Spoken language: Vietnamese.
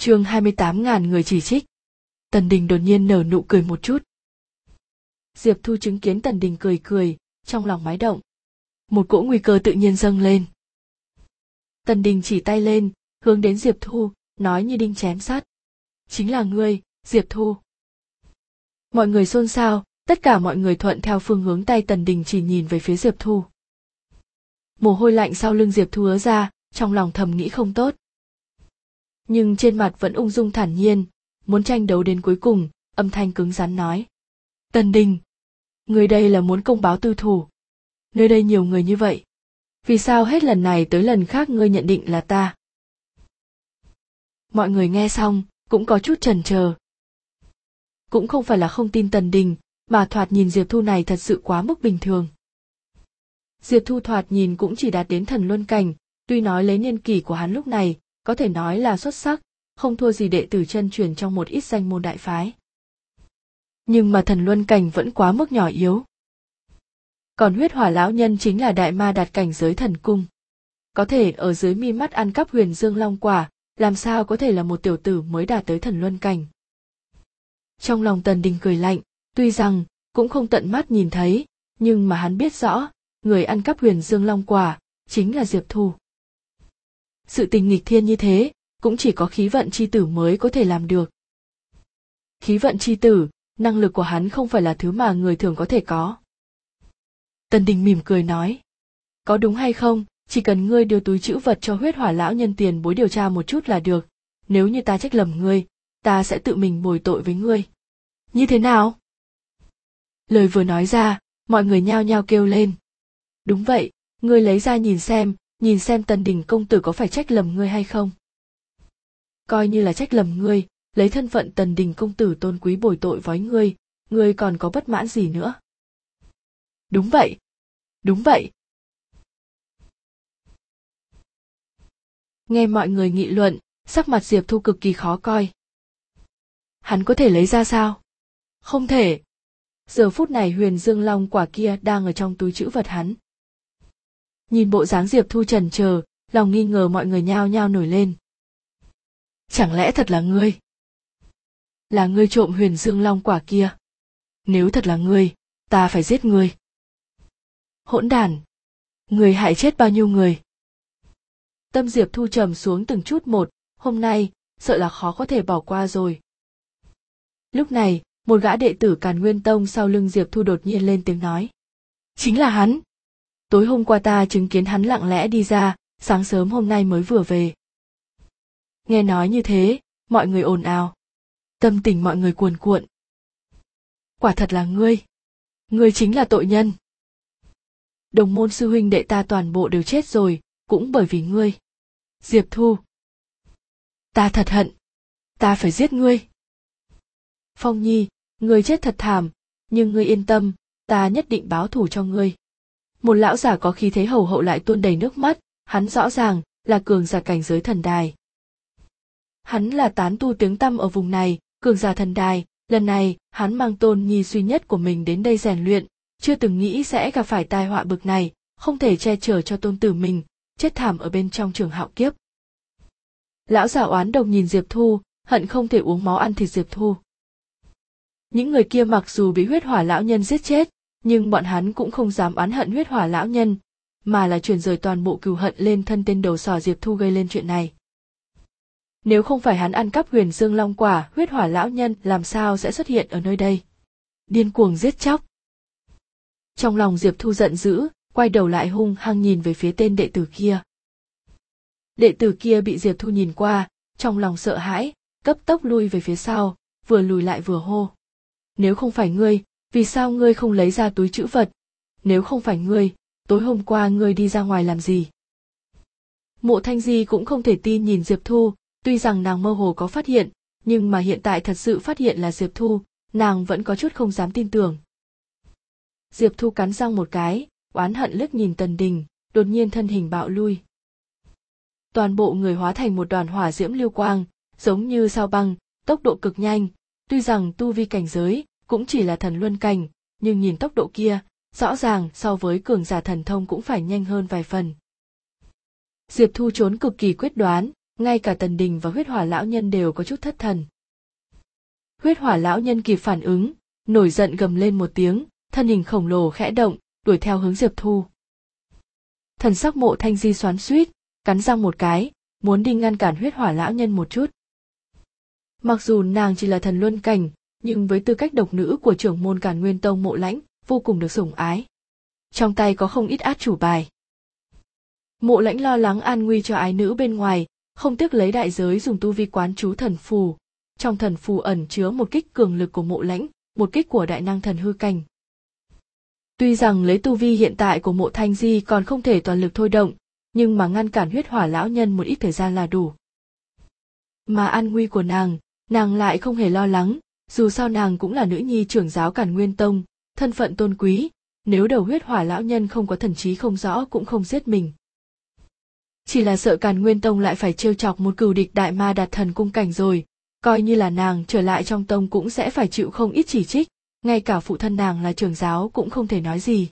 chương 28 ngàn người chỉ trích. Tần Đình đột nhiên nở nụ cười một chút. Diệp Thu chứng kiến Tần Đình cười cười, trong lòng mái động. Một cỗ nguy cơ tự nhiên dâng lên. Tần Đình chỉ tay lên, hướng đến Diệp Thu, nói như đinh chém sát. Chính là ngươi, Diệp Thu. Mọi người xôn xao, tất cả mọi người thuận theo phương hướng tay Tần Đình chỉ nhìn về phía Diệp Thu. Mồ hôi lạnh sau lưng Diệp Thu ứa ra, trong lòng thầm nghĩ không tốt. Nhưng trên mặt vẫn ung dung thản nhiên, muốn tranh đấu đến cuối cùng, âm thanh cứng rắn nói. Tần Đình, người đây là muốn công báo tư thủ. Nơi đây nhiều người như vậy. Vì sao hết lần này tới lần khác ngươi nhận định là ta? Mọi người nghe xong, cũng có chút chần chờ. Cũng không phải là không tin Tần Đình, mà thoạt nhìn Diệp Thu này thật sự quá mức bình thường. Diệp Thu thoạt nhìn cũng chỉ đạt đến thần luân cảnh, tuy nói lấy niên kỷ của hắn lúc này, có thể nói là xuất sắc, không thua gì đệ tử chân truyền trong một ít danh môn đại phái. Nhưng mà thần luân cảnh vẫn quá mức nhỏ yếu. Còn huyết hỏa lão nhân chính là đại ma đạt cảnh giới thần cung. Có thể ở dưới mi mắt ăn cắp huyền dương long quả, làm sao có thể là một tiểu tử mới đạt tới thần luân cảnh. Trong lòng tần đình cười lạnh, tuy rằng cũng không tận mắt nhìn thấy, nhưng mà hắn biết rõ, người ăn cắp huyền dương long quả, chính là Diệp Thu. Sự tình nghịch thiên như thế, cũng chỉ có khí vận chi tử mới có thể làm được. Khí vận chi tử, năng lực của hắn không phải là thứ mà người thường có thể có. Tần Đình mỉm cười nói. Có đúng hay không, chỉ cần ngươi đưa túi chữ vật cho huyết hỏa lão nhân tiền bối điều tra một chút là được. Nếu như ta trách lầm ngươi, ta sẽ tự mình bồi tội với ngươi. Như thế nào? Lời vừa nói ra, mọi người nhao nhao kêu lên. Đúng vậy, ngươi lấy ra nhìn xem, nhìn xem tần đình công tử có phải trách lầm ngươi hay không. Coi như là trách lầm ngươi, lấy thân phận tần đình công tử tôn quý bồi tội với ngươi, ngươi còn có bất mãn gì nữa. Đúng vậy. Đúng vậy. Nghe mọi người nghị luận, sắc mặt Diệp Thu cực kỳ khó coi. Hắn có thể lấy ra sao? Không thể. Giờ phút này huyền dương long quả kia đang ở trong túi chữ vật hắn. Nhìn bộ dáng Diệp Thu trần chờ, lòng nghi ngờ mọi người nhao nhao nổi lên. Chẳng lẽ thật là ngươi? Là ngươi trộm huyền dương long quả kia. Nếu thật là ngươi, ta phải giết ngươi. Hỗn đàn. Người hại chết bao nhiêu người? Tâm Diệp Thu trầm xuống từng chút một, hôm nay, sợ là khó có thể bỏ qua rồi. Lúc này, một gã đệ tử Càn Nguyên Tông sau lưng Diệp Thu đột nhiên lên tiếng nói. Chính là hắn. Tối hôm qua ta chứng kiến hắn lặng lẽ đi ra, sáng sớm hôm nay mới vừa về. Nghe nói như thế, mọi người ồn ào. Tâm tình mọi người cuồn cuộn. Quả thật là ngươi. Ngươi chính là tội nhân. Đồng môn sư huynh đệ ta toàn bộ đều chết rồi, cũng bởi vì ngươi. Diệp Thu. Ta thật hận. Ta phải giết ngươi. Phong Nhi, ngươi chết thật thảm, nhưng ngươi yên tâm, ta nhất định báo thù cho ngươi. Một lão giả có khí thế hầu hậu lại tuôn đầy nước mắt, hắn rõ ràng là cường giả cảnh giới thần đài. Hắn là tán tu tiếng tăm ở vùng này, cường giả thần đài, lần này hắn mang tôn nhi duy nhất của mình đến đây rèn luyện, chưa từng nghĩ sẽ gặp phải tai họa bực này, không thể che chở cho tôn tử mình, chết thảm ở bên trong trường hạo kiếp. Lão già oán đồng nhìn Diệp Thu, hận không thể uống máu ăn thịt Diệp Thu. Những người kia mặc dù bị huyết hỏa lão nhân giết chết, nhưng bọn hắn cũng không dám oán hận huyết hỏa lão nhân, mà là chuyển rời toàn bộ cừu hận lên thân tên đầu sò Diệp Thu gây lên chuyện này. Nếu không phải hắn ăn cắp huyền dương long quả, huyết hỏa lão nhân làm sao sẽ xuất hiện ở nơi đây? Điên cuồng giết chóc. Trong lòng Diệp Thu giận dữ, quay đầu lại hung hăng nhìn về phía tên đệ tử kia. Đệ tử kia bị Diệp Thu nhìn qua, trong lòng sợ hãi, cấp tốc lui về phía sau, vừa lùi lại vừa hô. Nếu không phải ngươi, vì sao ngươi không lấy ra túi chữ vật? Nếu không phải ngươi, tối hôm qua ngươi đi ra ngoài làm gì? Mộ Thanh Di cũng không thể tin nhìn Diệp Thu, tuy rằng nàng mơ hồ có phát hiện, nhưng mà hiện tại thật sự phát hiện là Diệp Thu, nàng vẫn có chút không dám tin tưởng. Diệp Thu cắn răng một cái, oán hận liếc nhìn Tần Đình, đột nhiên thân hình bạo lui. Toàn bộ người hóa thành một đoàn hỏa diễm lưu quang, giống như sao băng, tốc độ cực nhanh, tuy rằng tu vi cảnh giới cũng chỉ là thần luân cảnh, nhưng nhìn tốc độ kia, rõ ràng so với cường giả thần thông cũng phải nhanh hơn vài phần. Diệp Thu trốn cực kỳ quyết đoán, ngay cả tần đình và huyết hỏa lão nhân đều có chút thất thần. Huyết hỏa lão nhân kịp phản ứng nổi giận gầm lên một tiếng thân hình khổng lồ khẽ động đuổi theo hướng diệp thu. Thần sắc mộ thanh di xoắn suýt cắn răng một cái muốn đi ngăn cản huyết hỏa lão nhân một chút. Mặc dù nàng chỉ là thần luân cảnh nhưng với tư cách độc nữ của trưởng môn càn nguyên tông mộ lãnh, vô cùng được sủng ái. Trong tay có không ít át chủ bài. Mộ lãnh lo lắng an nguy cho ái nữ bên ngoài, không tiếc lấy đại giới dùng tu vi quán chú thần phù. Trong thần phù ẩn chứa một kích cường lực của mộ lãnh, một kích của đại năng thần hư cảnh. Tuy rằng lấy tu vi hiện tại của mộ thanh di còn không thể toàn lực thôi động, nhưng mà ngăn cản huyết hỏa lão nhân một ít thời gian là đủ. Mà an nguy của nàng nàng lại không hề lo lắng dù sao nàng cũng là nữ nhi trưởng giáo cản nguyên tông, thân phận tôn quý, nếu đầu huyết hỏa lão nhân không có thần trí không rõ cũng không giết mình. Chỉ là sợ càn nguyên tông lại phải trêu chọc một cừu địch đại ma đạt thần cung cảnh rồi, coi như là nàng trở lại trong tông cũng sẽ phải chịu không ít chỉ trích, ngay cả phụ thân nàng là trưởng giáo cũng không thể nói gì.